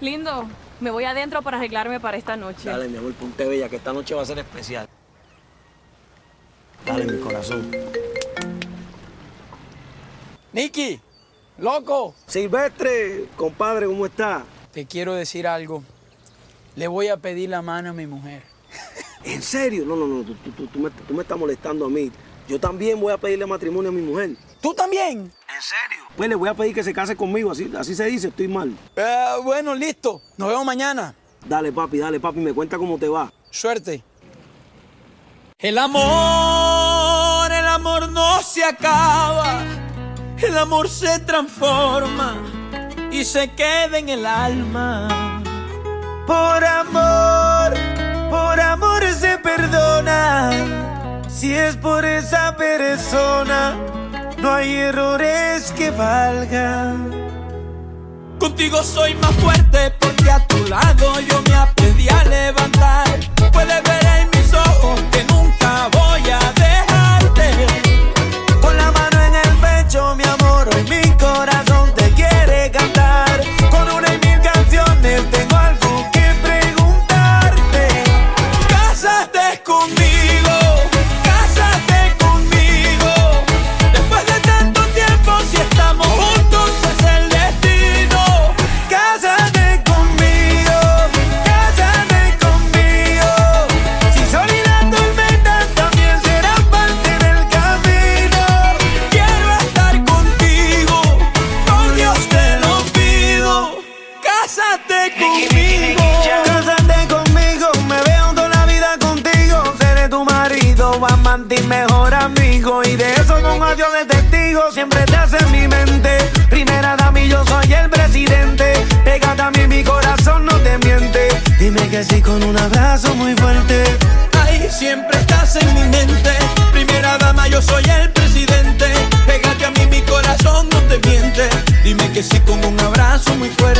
Lindo, me voy adentro para arreglarme para esta noche. Dale, mi amor, ponte bella, que esta noche va a ser especial. Dale, mi corazón. Nicky, loco, Silvestre, compadre, ¿cómo está? te quiero decir algo. Le voy a pedir la mano a mi mujer. ¿En serio? No, no, no, tú, tú- tú- tú me, tú me estás molestando a mí. Yo también voy a pedirle matrimonio a mi mujer. ¿Tú también? ¿En serio? Pues le voy a pedir que se case conmigo, así, así se dice, estoy mal. Eh, bueno, listo. Nos vemos mañana. Dale, papi, dale, papi, me cuenta cómo te va. Suerte. El amor, el amor no se acaba. El amor se transforma y se queda en el alma. Por amor, por amor se perdona. Si es por esa persona, no hay errores que valgan. Contigo soy más fuerte porque a tu lado yo me aprendí a levantar. Puedes ver en amante y mejor amigo. Y de eso con adiós de testigo, siempre te hace en mi mente. Primera dama y yo soy el presidente. Pégate a mí, mi corazón no te miente. Dime que sí con un abrazo muy fuerte. Ay, siempre estás en mi mente. Primera dama, yo soy el presidente. Pégate a mí, mi corazón no te miente. Dime que sí con un abrazo muy fuerte.